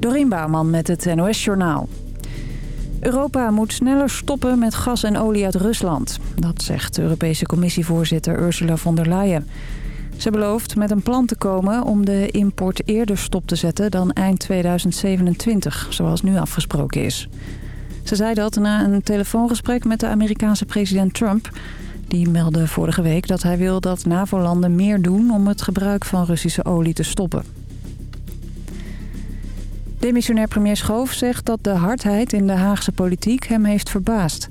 Dorien Bouwman met het NOS Journaal. Europa moet sneller stoppen met gas en olie uit Rusland. Dat zegt Europese commissievoorzitter Ursula von der Leyen. Ze belooft met een plan te komen om de import eerder stop te zetten dan eind 2027, zoals nu afgesproken is. Ze zei dat na een telefoongesprek met de Amerikaanse president Trump. Die meldde vorige week dat hij wil dat NAVO-landen meer doen om het gebruik van Russische olie te stoppen. Demissionair premier Schoof zegt dat de hardheid in de Haagse politiek hem heeft verbaasd.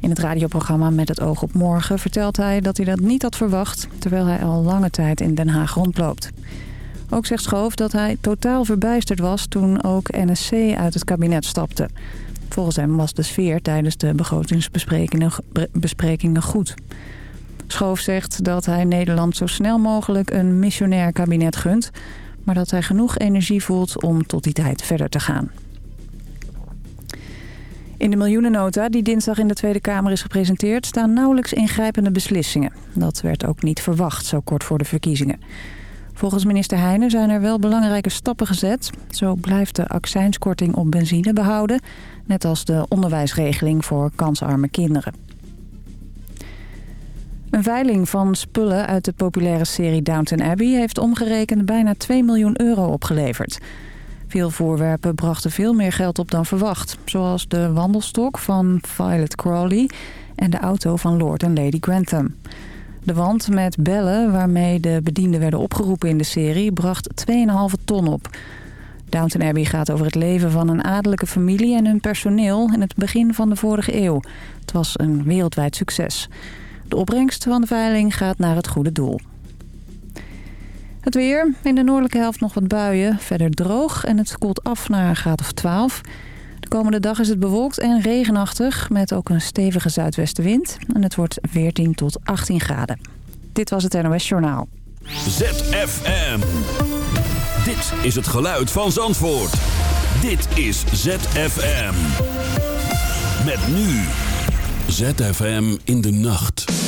In het radioprogramma Met het oog op morgen vertelt hij dat hij dat niet had verwacht... terwijl hij al lange tijd in Den Haag rondloopt. Ook zegt Schoof dat hij totaal verbijsterd was toen ook NSC uit het kabinet stapte. Volgens hem was de sfeer tijdens de begrotingsbesprekingen goed. Schoof zegt dat hij Nederland zo snel mogelijk een missionair kabinet gunt maar dat hij genoeg energie voelt om tot die tijd verder te gaan. In de miljoenennota die dinsdag in de Tweede Kamer is gepresenteerd... staan nauwelijks ingrijpende beslissingen. Dat werd ook niet verwacht, zo kort voor de verkiezingen. Volgens minister Heijnen zijn er wel belangrijke stappen gezet. Zo blijft de accijnskorting op benzine behouden... net als de onderwijsregeling voor kansarme kinderen. Een veiling van spullen uit de populaire serie Downton Abbey... heeft omgerekend bijna 2 miljoen euro opgeleverd. Veel voorwerpen brachten veel meer geld op dan verwacht. Zoals de wandelstok van Violet Crawley... en de auto van Lord en Lady Grantham. De wand met bellen waarmee de bedienden werden opgeroepen in de serie... bracht 2,5 ton op... Downton Abbey gaat over het leven van een adellijke familie en hun personeel in het begin van de vorige eeuw. Het was een wereldwijd succes. De opbrengst van de veiling gaat naar het goede doel. Het weer. In de noordelijke helft nog wat buien. Verder droog en het koelt af naar een graad of 12. De komende dag is het bewolkt en regenachtig... met ook een stevige zuidwestenwind. En het wordt 14 tot 18 graden. Dit was het NOS Journaal. ZFM. Dit is het geluid van Zandvoort. Dit is ZFM. Met nu... ZFM in de nacht.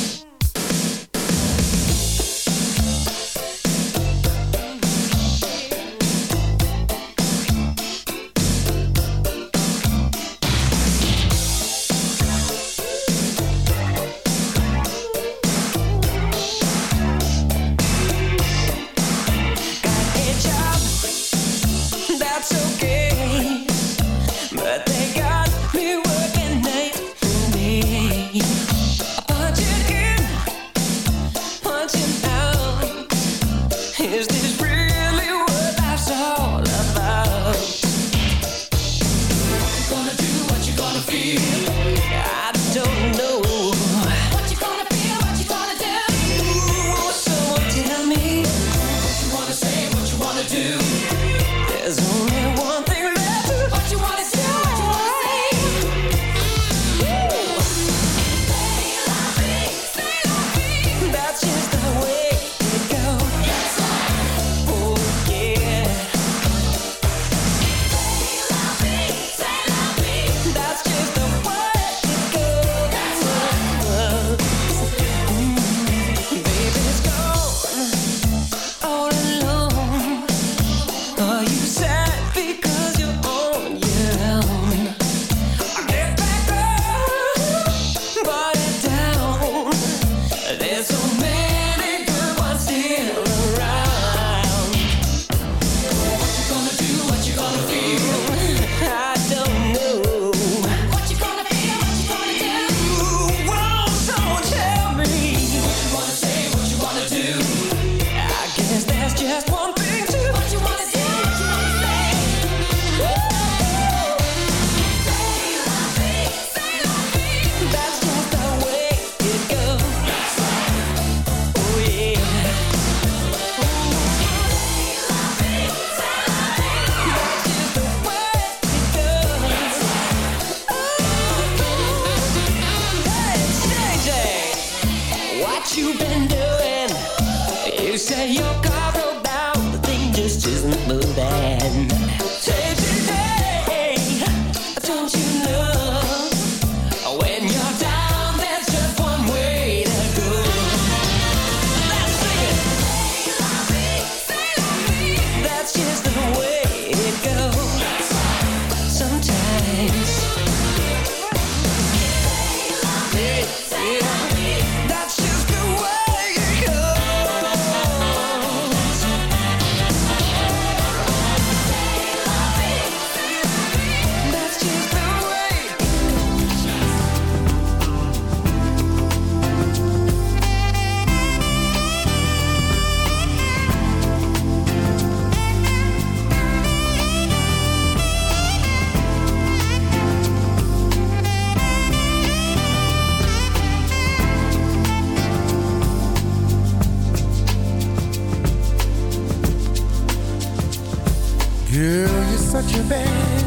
Girl, you're such a bad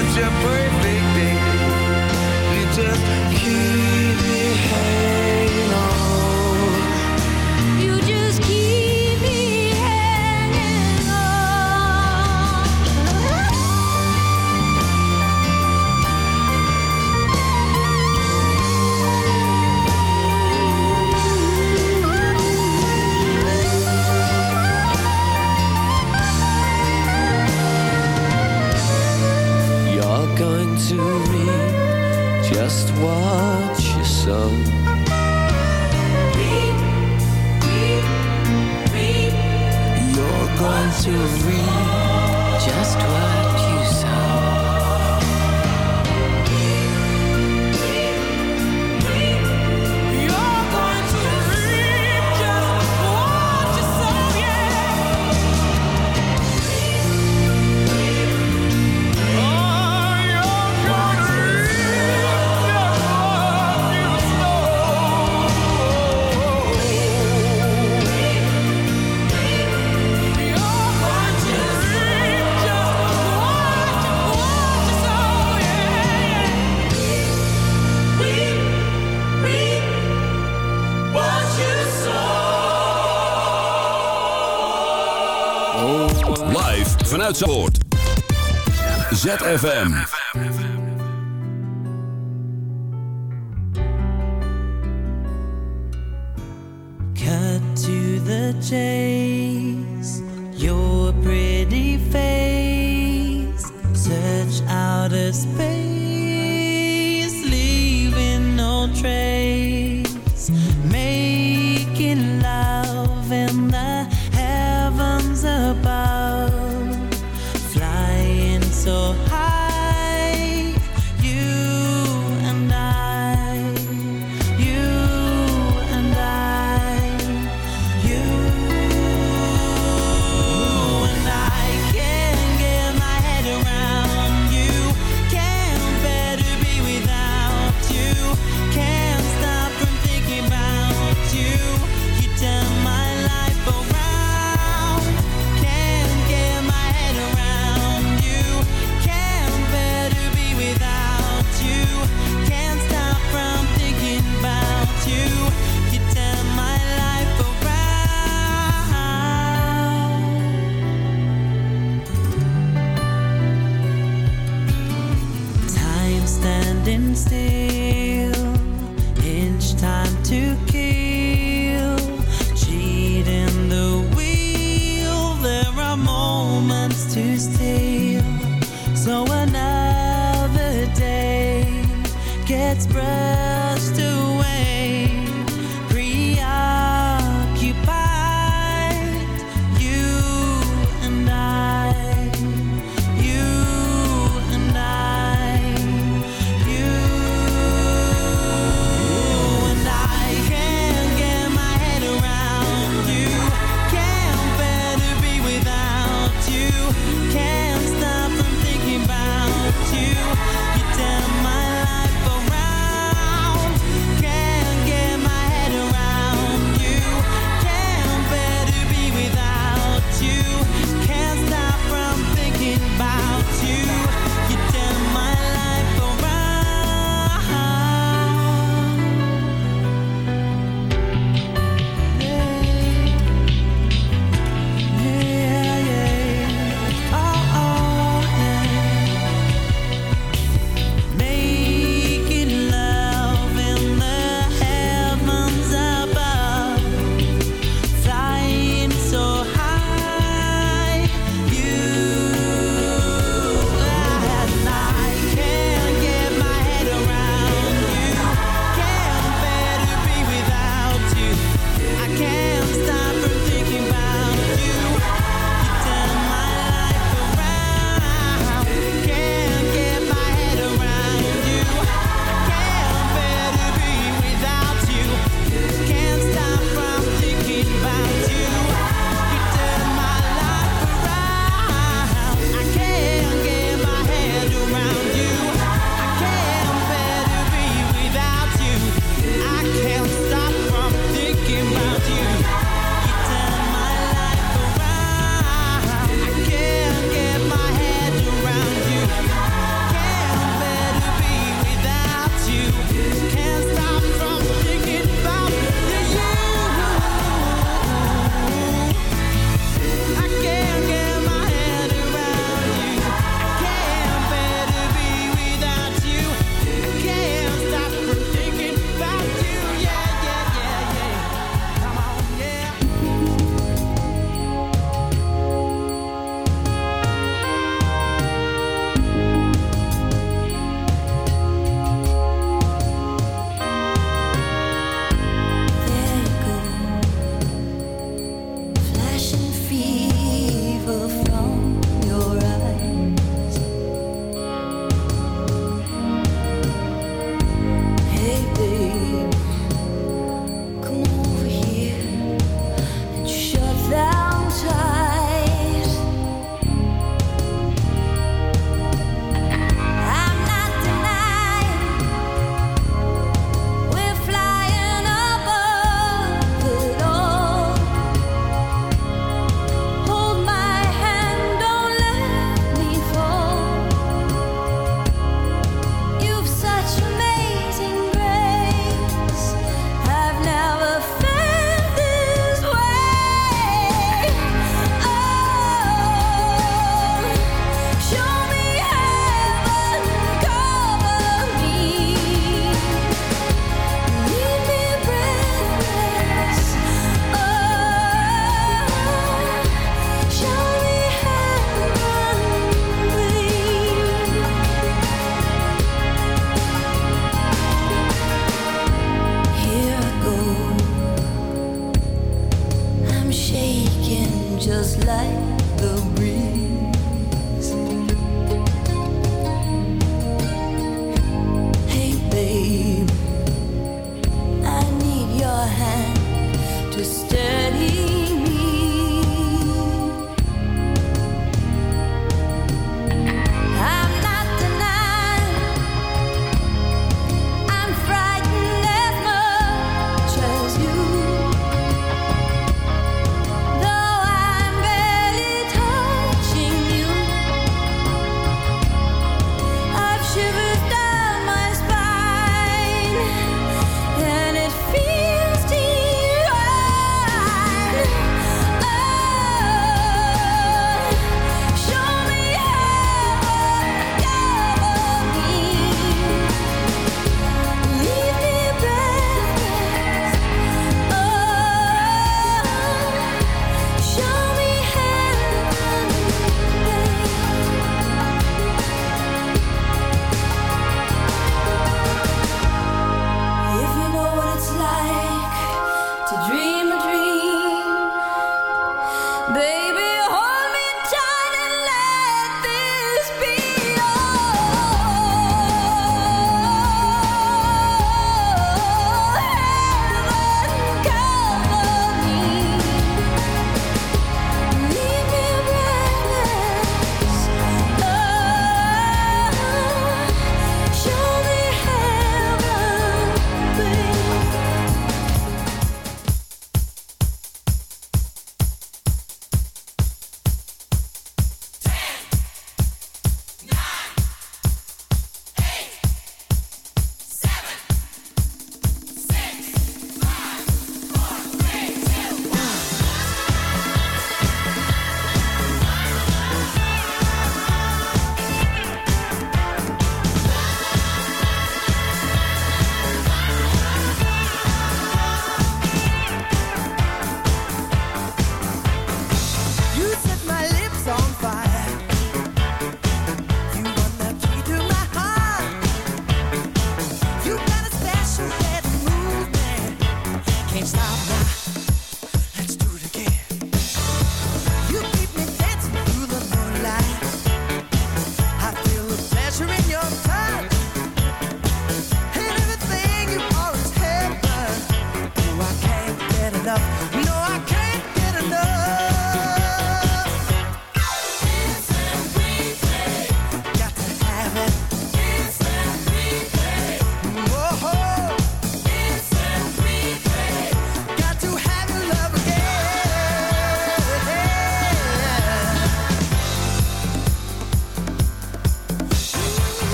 Such a perfect Vanuit Zandvoort. ZFM.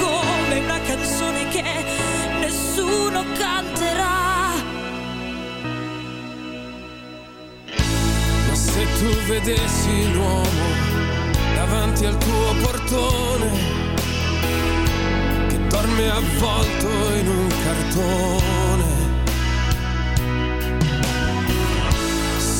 come una canzone che nessuno canterà. Se tu vedessi l'uomo davanti al tuo portone che dorme avvolto in un cartone.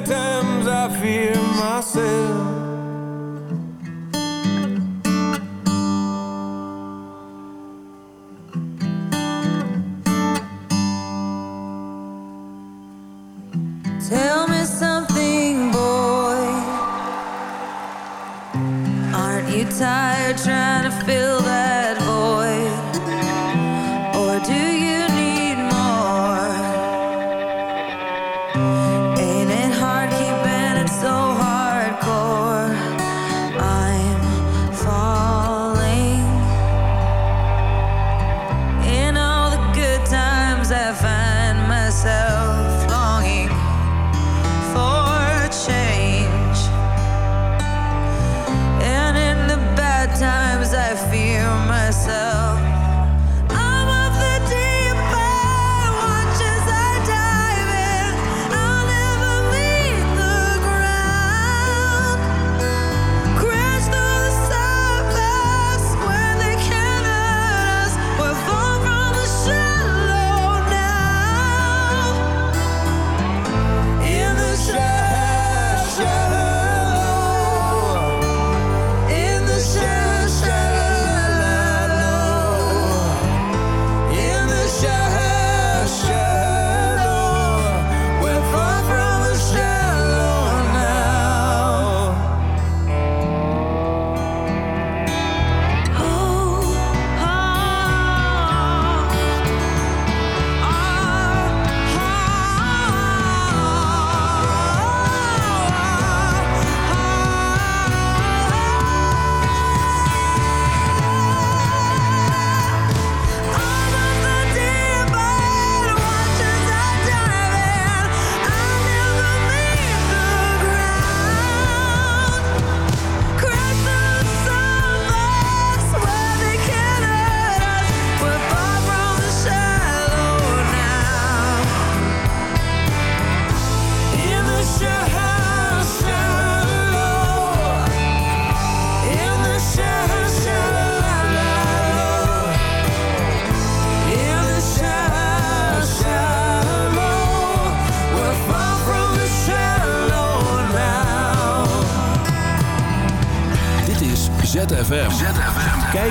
times I fear myself.